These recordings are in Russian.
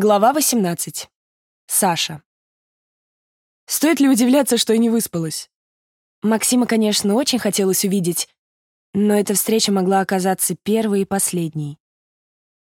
Глава 18. Саша. Стоит ли удивляться, что я не выспалась? Максима, конечно, очень хотелось увидеть, но эта встреча могла оказаться первой и последней.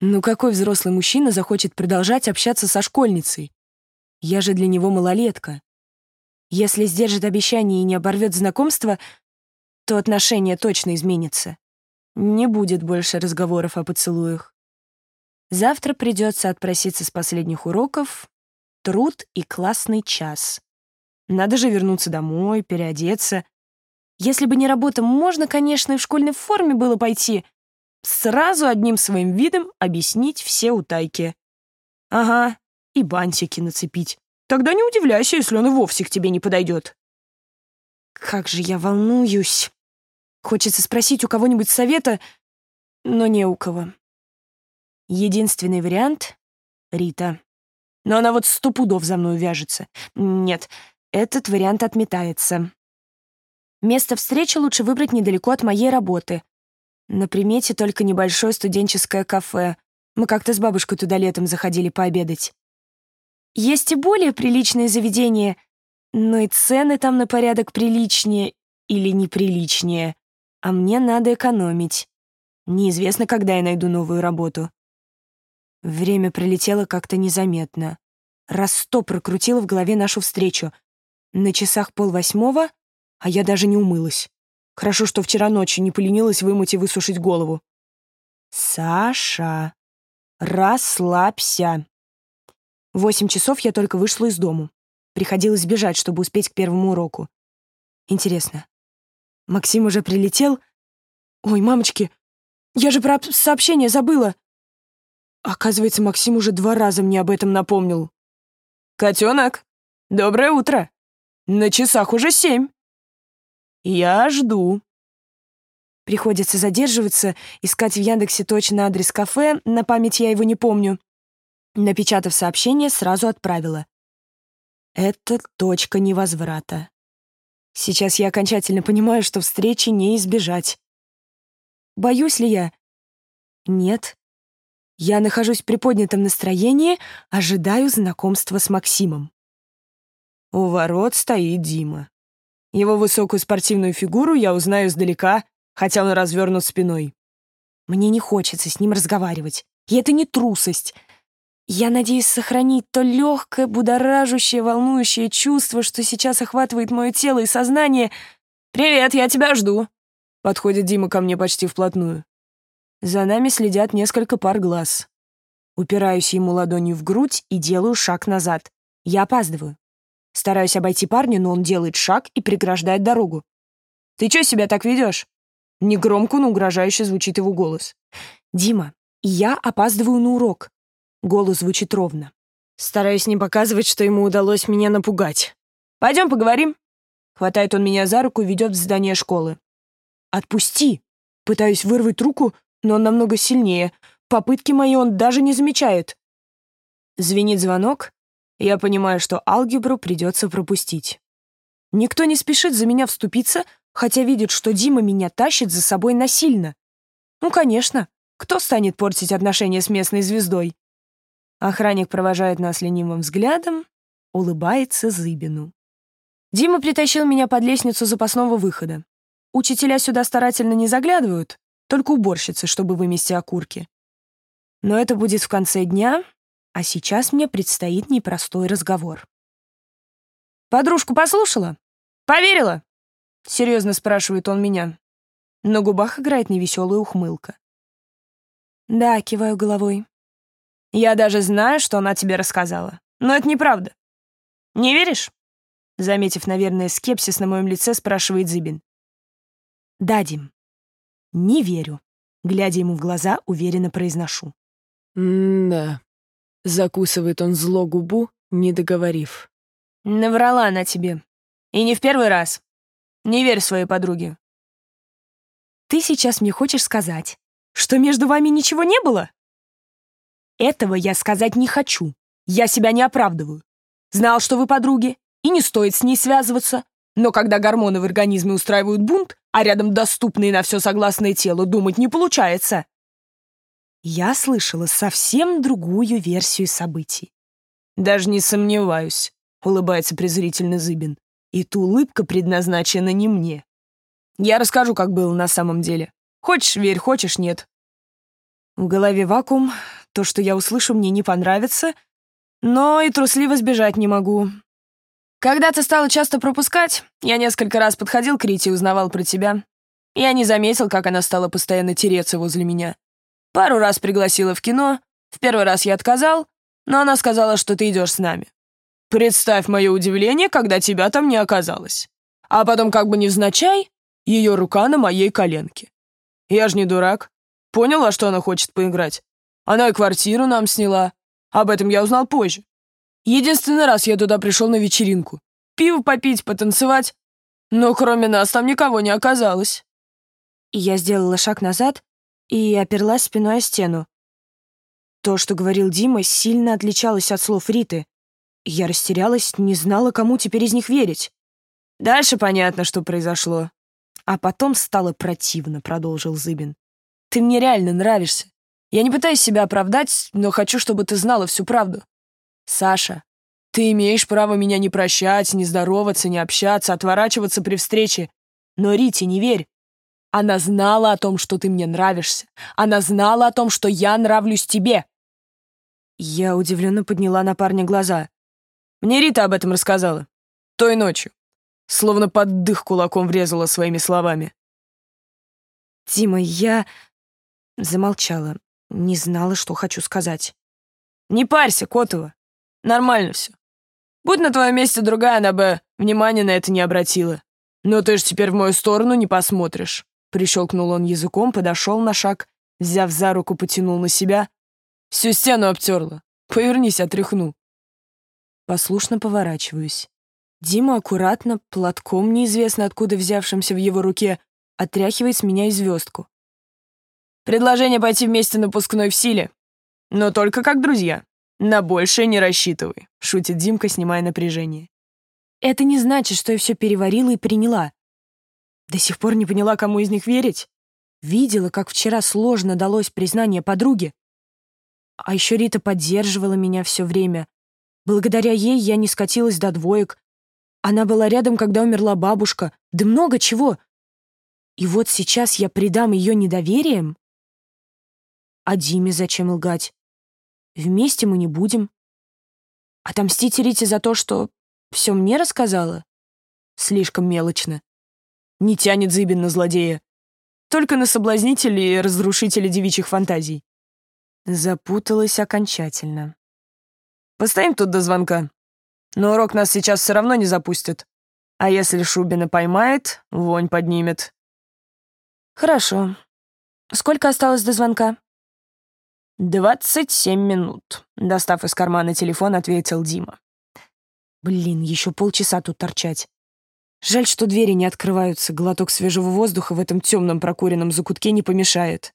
Ну какой взрослый мужчина захочет продолжать общаться со школьницей? Я же для него малолетка. Если сдержит обещание и не оборвет знакомство, то отношение точно изменится. Не будет больше разговоров о поцелуях. Завтра придется отпроситься с последних уроков. Труд и классный час. Надо же вернуться домой, переодеться. Если бы не работа, можно, конечно, и в школьной форме было пойти. Сразу одним своим видом объяснить все утайки. Ага, и бантики нацепить. Тогда не удивляйся, если он и вовсе к тебе не подойдет. Как же я волнуюсь. Хочется спросить у кого-нибудь совета, но не у кого. Единственный вариант — Рита. Но она вот сто пудов за мной вяжется. Нет, этот вариант отметается. Место встречи лучше выбрать недалеко от моей работы. На примете только небольшое студенческое кафе. Мы как-то с бабушкой туда летом заходили пообедать. Есть и более приличные заведения, но и цены там на порядок приличнее или неприличнее. А мне надо экономить. Неизвестно, когда я найду новую работу. Время пролетело как-то незаметно. Раз сто прокрутила в голове нашу встречу. На часах полвосьмого, а я даже не умылась. Хорошо, что вчера ночью не поленилась вымыть и высушить голову. «Саша, расслабься». восемь часов я только вышла из дому. Приходилось бежать, чтобы успеть к первому уроку. Интересно, Максим уже прилетел? Ой, мамочки, я же про сообщение забыла. Оказывается, Максим уже два раза мне об этом напомнил. «Котенок, доброе утро. На часах уже семь. Я жду». Приходится задерживаться, искать в Яндексе точно адрес кафе, на память я его не помню. Напечатав сообщение, сразу отправила. Это точка невозврата. Сейчас я окончательно понимаю, что встречи не избежать. Боюсь ли я? Нет. Я нахожусь в приподнятом настроении, ожидаю знакомства с Максимом. У ворот стоит Дима. Его высокую спортивную фигуру я узнаю издалека, хотя он развернут спиной. Мне не хочется с ним разговаривать. И это не трусость. Я надеюсь сохранить то легкое, будоражащее, волнующее чувство, что сейчас охватывает мое тело и сознание. «Привет, я тебя жду!» Подходит Дима ко мне почти вплотную. За нами следят несколько пар глаз. Упираюсь ему ладонью в грудь и делаю шаг назад. Я опаздываю. Стараюсь обойти парня, но он делает шаг и преграждает дорогу. «Ты чё себя так ведёшь?» Негромко, но угрожающе звучит его голос. «Дима, я опаздываю на урок». Голос звучит ровно. Стараюсь не показывать, что ему удалось меня напугать. «Пойдём поговорим». Хватает он меня за руку и ведёт в здание школы. «Отпусти!» Пытаюсь вырвать руку, но он намного сильнее. Попытки мои он даже не замечает. Звенит звонок. Я понимаю, что алгебру придется пропустить. Никто не спешит за меня вступиться, хотя видит, что Дима меня тащит за собой насильно. Ну, конечно, кто станет портить отношения с местной звездой? Охранник провожает нас ленивым взглядом, улыбается Зыбину. Дима притащил меня под лестницу запасного выхода. Учителя сюда старательно не заглядывают, только уборщицы, чтобы вымести окурки. Но это будет в конце дня, а сейчас мне предстоит непростой разговор. «Подружку послушала? Поверила?» — серьезно спрашивает он меня. На губах играет невеселая ухмылка. «Да», — киваю головой. «Я даже знаю, что она тебе рассказала. Но это неправда. Не веришь?» Заметив, наверное, скепсис на моем лице, спрашивает Зыбин. «Да, Дим, не верю. Глядя ему в глаза, уверенно произношу. «М-да». Закусывает он зло губу, не договорив. «Наврала она тебе. И не в первый раз. Не верь своей подруге». «Ты сейчас мне хочешь сказать, что между вами ничего не было?» «Этого я сказать не хочу. Я себя не оправдываю. Знал, что вы подруги, и не стоит с ней связываться. Но когда гормоны в организме устраивают бунт, а рядом доступные на все согласное тело думать не получается. Я слышала совсем другую версию событий. «Даже не сомневаюсь», — улыбается презрительно Зыбин. «И ту улыбка предназначена не мне. Я расскажу, как было на самом деле. Хочешь — верь, хочешь — нет». В голове вакуум, то, что я услышу, мне не понравится, но и трусливо сбежать не могу. Когда ты стала часто пропускать, я несколько раз подходил к Рите и узнавал про тебя. Я не заметил, как она стала постоянно тереться возле меня. Пару раз пригласила в кино, в первый раз я отказал, но она сказала, что ты идешь с нами. Представь мое удивление, когда тебя там не оказалось. А потом, как бы невзначай, ее рука на моей коленке. Я ж не дурак. Поняла, что она хочет поиграть. Она и квартиру нам сняла. Об этом я узнал позже. Единственный раз я туда пришел на вечеринку. Пиво попить, потанцевать. Но кроме нас там никого не оказалось. Я сделала шаг назад и оперлась спиной о стену. То, что говорил Дима, сильно отличалось от слов Риты. Я растерялась, не знала, кому теперь из них верить. Дальше понятно, что произошло. А потом стало противно, продолжил Зыбин. Ты мне реально нравишься. Я не пытаюсь себя оправдать, но хочу, чтобы ты знала всю правду. Саша, ты имеешь право меня не прощать, не здороваться, не общаться, отворачиваться при встрече. Но Рите не верь. Она знала о том, что ты мне нравишься. Она знала о том, что я нравлюсь тебе. Я удивленно подняла на парня глаза. Мне Рита об этом рассказала. Той ночью. Словно под дых кулаком врезала своими словами. «Дима, я...» Замолчала. Не знала, что хочу сказать. «Не парься, Котова. Нормально все. Будь на твоем месте другая, она бы внимания на это не обратила. Но ты ж теперь в мою сторону не посмотришь. Прищелкнул он языком, подошел на шаг, взяв за руку, потянул на себя. Всю стену обтерла. Повернись, отряхну. Послушно поворачиваюсь. Дима аккуратно, платком, неизвестно откуда взявшимся в его руке, отряхивает с меня и звездку. Предложение пойти вместе на выпускной в силе. Но только как друзья. На большее не рассчитывай, шутит Димка, снимая напряжение. Это не значит, что я все переварила и приняла. До сих пор не поняла, кому из них верить. Видела, как вчера сложно далось признание подруге. А еще Рита поддерживала меня все время. Благодаря ей я не скатилась до двоек. Она была рядом, когда умерла бабушка. Да много чего. И вот сейчас я предам ее недоверием? А Диме зачем лгать? Вместе мы не будем. Отомстить Рите за то, что все мне рассказала? Слишком мелочно. Не тянет Зыбин на злодея. Только на соблазнителя и разрушителя девичьих фантазий. Запуталась окончательно. Постоим тут до звонка. Но урок нас сейчас все равно не запустит. А если Шубина поймает, вонь поднимет. Хорошо. Сколько осталось до звонка? «Двадцать семь минут», — достав из кармана телефон, ответил Дима. «Блин, еще полчаса тут торчать. Жаль, что двери не открываются, глоток свежего воздуха в этом темном прокуренном закутке не помешает.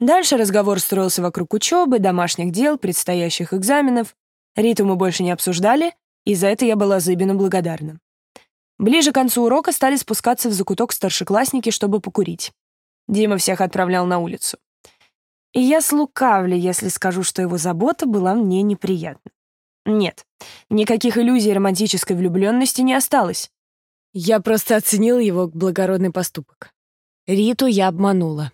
Дальше разговор строился вокруг учебы, домашних дел, предстоящих экзаменов. Риту мы больше не обсуждали, и за это я была Зыбину благодарна. Ближе к концу урока стали спускаться в закуток старшеклассники, чтобы покурить. Дима всех отправлял на улицу. И я слукавлю, если скажу, что его забота была мне неприятна. Нет, никаких иллюзий романтической влюбленности не осталось. Я просто оценила его благородный поступок. Риту я обманула.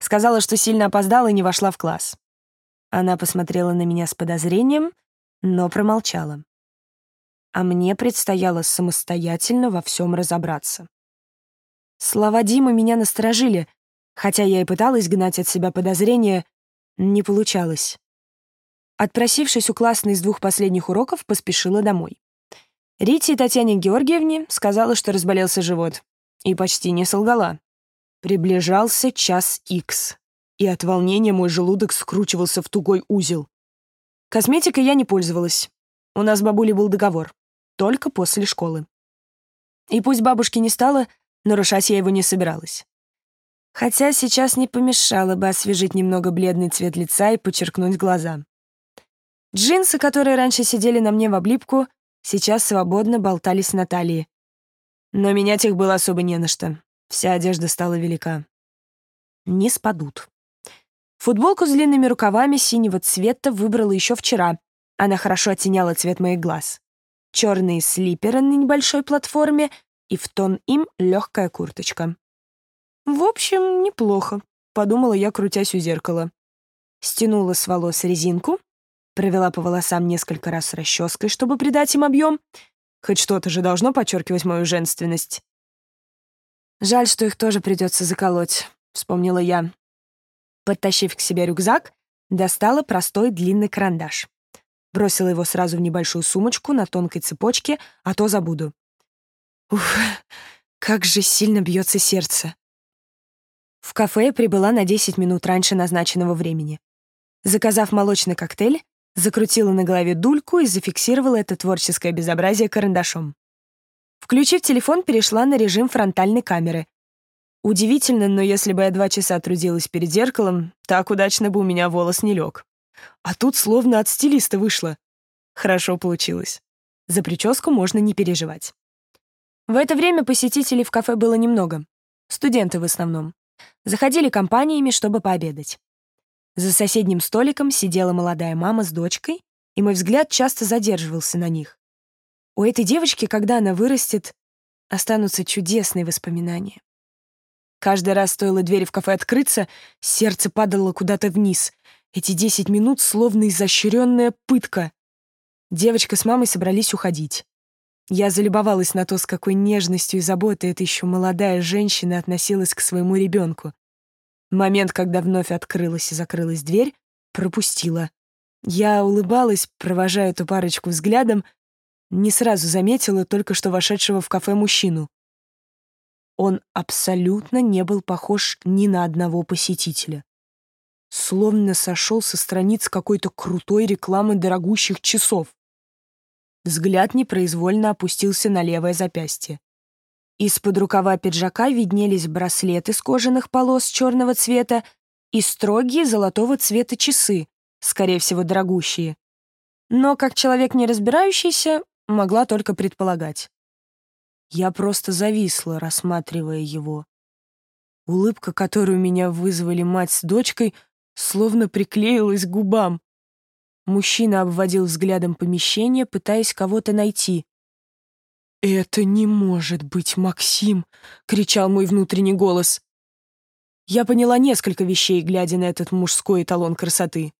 Сказала, что сильно опоздала и не вошла в класс. Она посмотрела на меня с подозрением, но промолчала. А мне предстояло самостоятельно во всем разобраться. Слова Димы меня насторожили, хотя я и пыталась гнать от себя подозрения, не получалось. Отпросившись у классной из двух последних уроков, поспешила домой. Рите и Татьяне Георгиевне сказала, что разболелся живот. И почти не солгала. Приближался час икс, и от волнения мой желудок скручивался в тугой узел. Косметикой я не пользовалась. У нас с бабулей был договор. Только после школы. И пусть бабушки не стало, нарушать я его не собиралась. Хотя сейчас не помешало бы освежить немного бледный цвет лица и подчеркнуть глаза. Джинсы, которые раньше сидели на мне в облипку, сейчас свободно болтались на талии. Но менять их было особо не на что. Вся одежда стала велика. Не спадут. Футболку с длинными рукавами синего цвета выбрала еще вчера. Она хорошо оттеняла цвет моих глаз. Черные слиперы на небольшой платформе и в тон им легкая курточка. «В общем, неплохо», — подумала я, крутясь у зеркала. Стянула с волос резинку, провела по волосам несколько раз расческой, чтобы придать им объем. Хоть что-то же должно подчеркивать мою женственность. «Жаль, что их тоже придется заколоть», — вспомнила я. Подтащив к себе рюкзак, достала простой длинный карандаш. Бросила его сразу в небольшую сумочку на тонкой цепочке, а то забуду. Ух, как же сильно бьется сердце. В кафе прибыла на 10 минут раньше назначенного времени. Заказав молочный коктейль, закрутила на голове дульку и зафиксировала это творческое безобразие карандашом. Включив телефон, перешла на режим фронтальной камеры, Удивительно, но если бы я два часа трудилась перед зеркалом, так удачно бы у меня волос не лег. А тут словно от стилиста вышло. Хорошо получилось. За прическу можно не переживать. В это время посетителей в кафе было немного. Студенты в основном. Заходили компаниями, чтобы пообедать. За соседним столиком сидела молодая мама с дочкой, и мой взгляд часто задерживался на них. У этой девочки, когда она вырастет, останутся чудесные воспоминания. Каждый раз стоило двери в кафе открыться, сердце падало куда-то вниз. Эти десять минут словно изощренная пытка. Девочка с мамой собрались уходить. Я залюбовалась на то, с какой нежностью и заботой эта еще молодая женщина относилась к своему ребенку. Момент, когда вновь открылась и закрылась дверь, пропустила. Я улыбалась, провожая эту парочку взглядом, не сразу заметила только что вошедшего в кафе мужчину. Он абсолютно не был похож ни на одного посетителя. Словно сошел со страниц какой-то крутой рекламы дорогущих часов. Взгляд непроизвольно опустился на левое запястье. Из-под рукава пиджака виднелись браслеты с кожаных полос черного цвета и строгие золотого цвета часы, скорее всего, дорогущие. Но, как человек не разбирающийся, могла только предполагать. Я просто зависла, рассматривая его. Улыбка, которую меня вызвали мать с дочкой, словно приклеилась к губам. Мужчина обводил взглядом помещение, пытаясь кого-то найти. «Это не может быть Максим!» — кричал мой внутренний голос. Я поняла несколько вещей, глядя на этот мужской эталон красоты.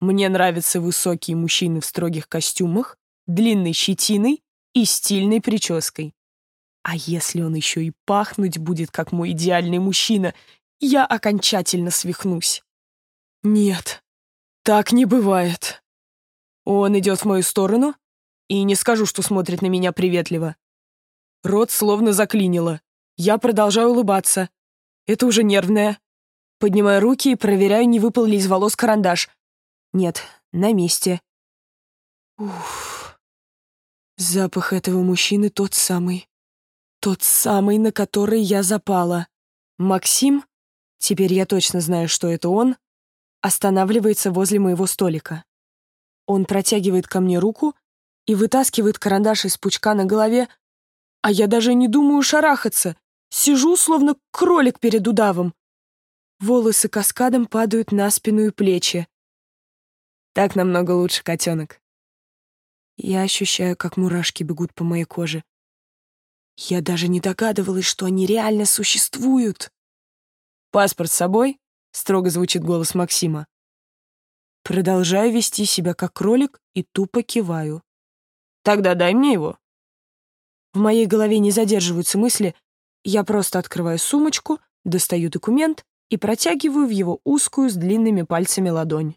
Мне нравятся высокие мужчины в строгих костюмах, длинной щетиной и стильной прической. А если он еще и пахнуть будет, как мой идеальный мужчина, я окончательно свихнусь. Нет, так не бывает. Он идет в мою сторону, и не скажу, что смотрит на меня приветливо. Рот словно заклинило. Я продолжаю улыбаться. Это уже нервное. Поднимаю руки и проверяю, не выпал ли из волос карандаш. Нет, на месте. Уф. Запах этого мужчины тот самый. Тот самый, на который я запала. Максим, теперь я точно знаю, что это он, останавливается возле моего столика. Он протягивает ко мне руку и вытаскивает карандаш из пучка на голове, а я даже не думаю шарахаться. Сижу, словно кролик перед удавом. Волосы каскадом падают на спину и плечи. Так намного лучше, котенок. Я ощущаю, как мурашки бегут по моей коже. Я даже не догадывалась, что они реально существуют. «Паспорт с собой?» — строго звучит голос Максима. Продолжаю вести себя как кролик и тупо киваю. «Тогда дай мне его». В моей голове не задерживаются мысли. Я просто открываю сумочку, достаю документ и протягиваю в его узкую с длинными пальцами ладонь.